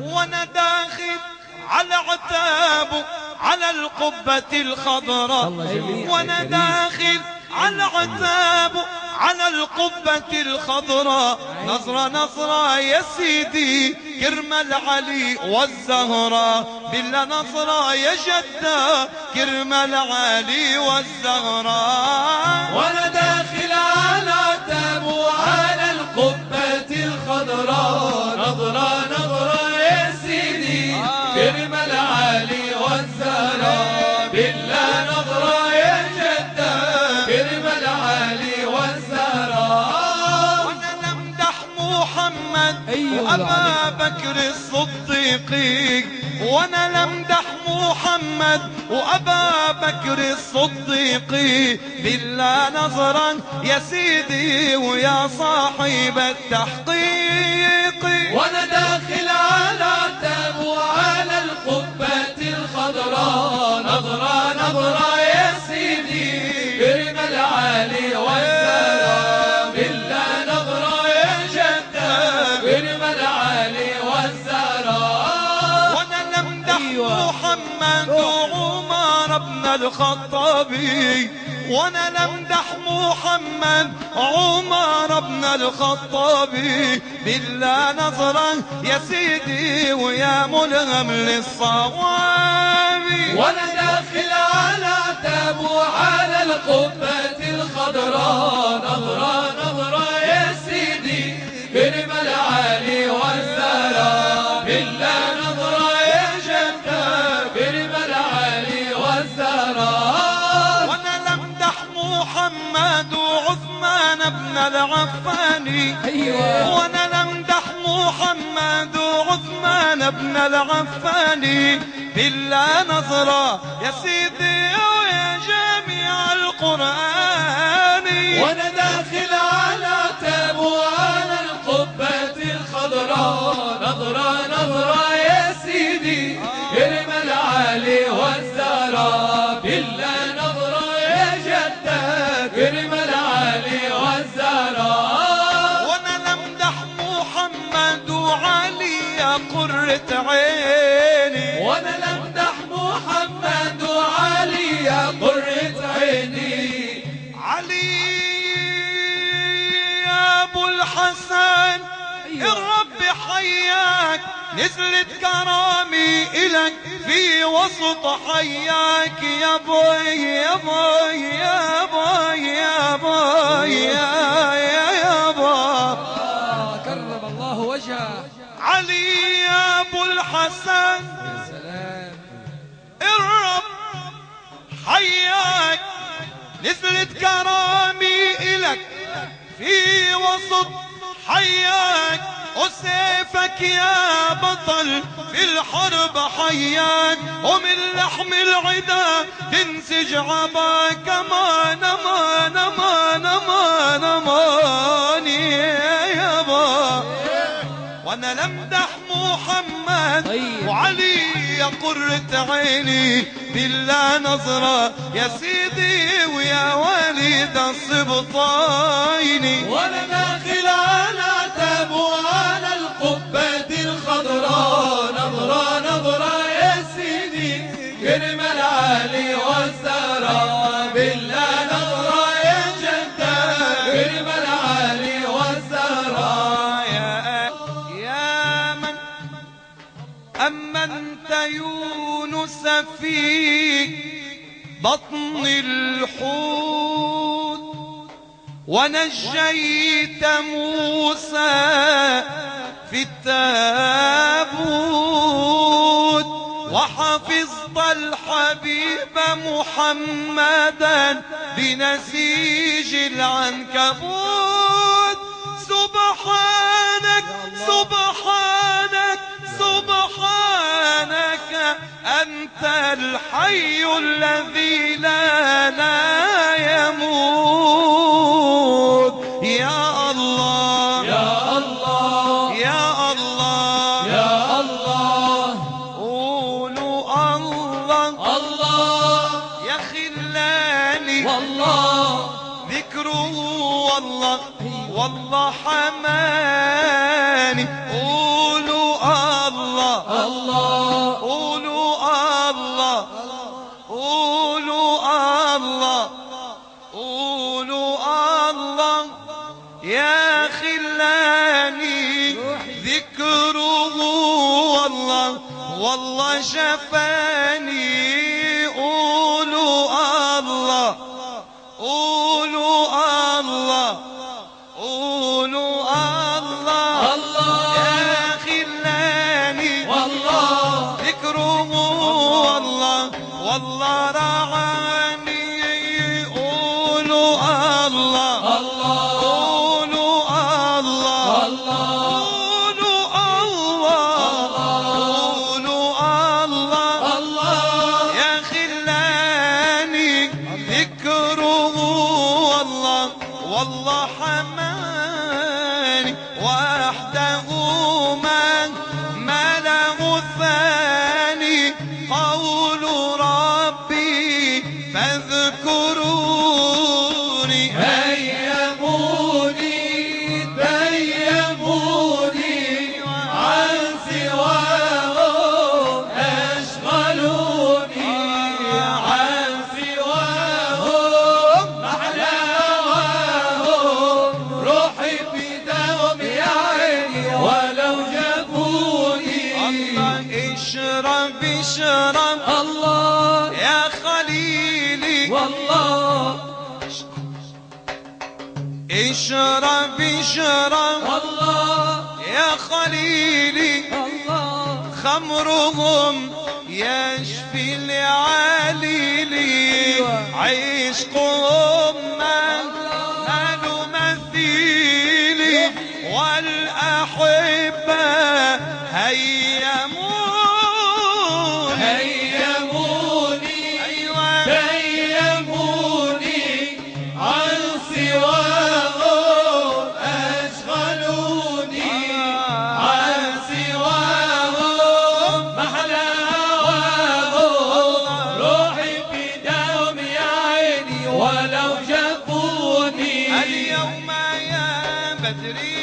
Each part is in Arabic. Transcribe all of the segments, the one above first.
وأنا داخل على عتاب على القبة الخضراء. وأنا داخل على عتاب على القبة الخضراء. نظرة نظرة يا سيدي كرم العلي والزهراء. بالله نظرة يا جدة كرم العلي والزهراء. بكر الصديق وأنا نمدح محمد وأبا بكر الصديق بالله نظرا يا سيدي ويا صاحب التحقيق. وأنا داخل على تاب وعلى القبة الخضراء. نظرة نظرة وعمر بن الخطاب وأنا نمدح محمد عمر بن الخطاب بالله نظرا يا سيدي ويا ملهم للصواب وأنا داخل على تاب وعلى القبة الخضراء. بن العفاني أيوة. وأنا نمدح محمد وعثمان بن العفاني. بالله نظرة يا سيدي ويا جميع القرآن. وأنا داخل قرة عيني. وأنا لمدح محمد وعلي يا قرة عيني. علي يا أبو الحسن أيوة. الرب حياك نزلت كرامي إلك في وسط حياك. يا بوي يا بوي يا بوي يا بوي يا يا يا ابو الحسن سلام الرب حياك نزلت كرامي إلك. في وسط حياك وسيفك يا بطل. في الحرب حياك ومن لحم العدا تنسج عباك. أمان أمان أمان أمان أمان يا يابا وأنا لمدح محمد. طيب. وعلي يا قرة عيني بالله نظرة. يا سيدي ويا وليد السبطين وأنا داخل على تاب وعلى القبة الخضراء نظرة نظرة يا سيدي. كرم العالي والزهراء بطن الحوت ونجيت موسى في التابوت وحفظت الحبيب محمدا بنسيج العنكبوت. سبحانك سبحانك سبحانك أنت الحي الذي لا لا يموت. يا الله. يا الله. يا الله. يا الله. قولوا الله. الله. يا خلاني. والله. ذكره والله. والله حماني. والله شفاني. اشرب اشرب الله. يا خليلي. والله. اشرب اشرب. الله يا خليلي. الله خمرهم يشفي العليلي أيوة. عشقهم ما ما مثيلي أيوة. والأحبة هيا city.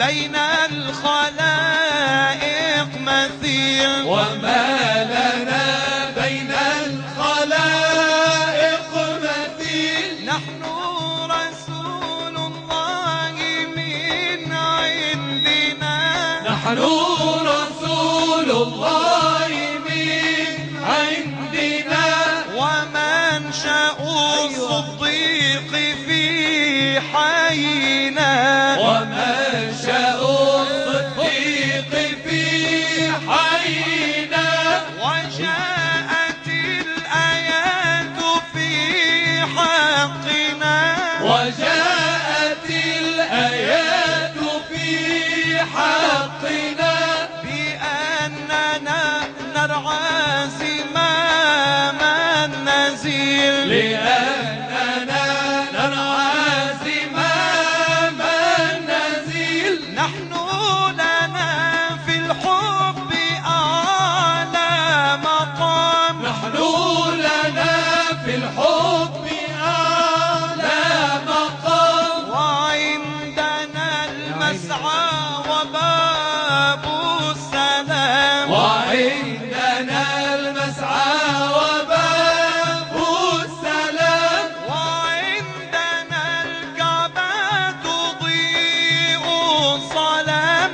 بين الخلائق مثير وما لنا بين الخلائق مثيل. نحن رسول الله من عندنا. نحن رسول الله من عندنا. ومن شاء الصدق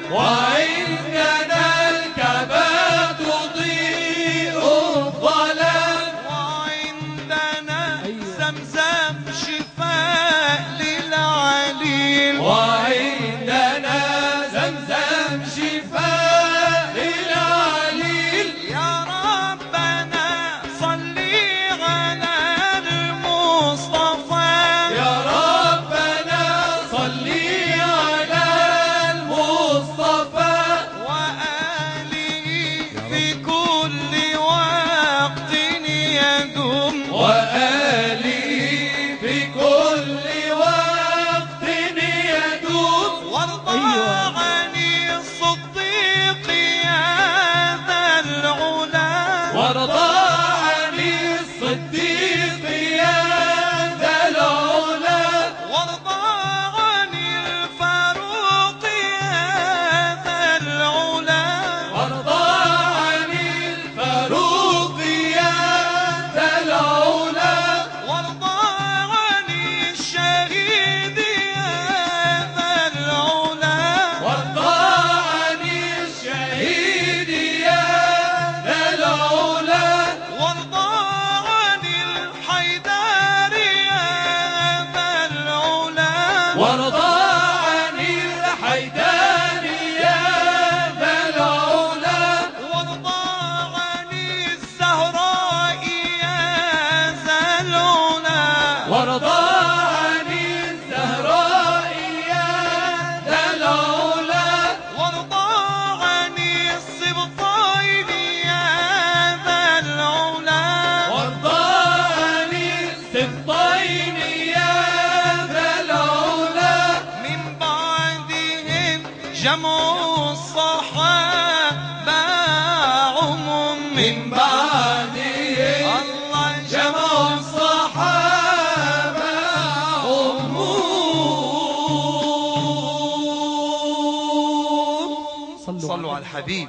Why? جمع الصحابة عموم من بعدي الله جمع الصحابة عموم صلوا على الحبيب.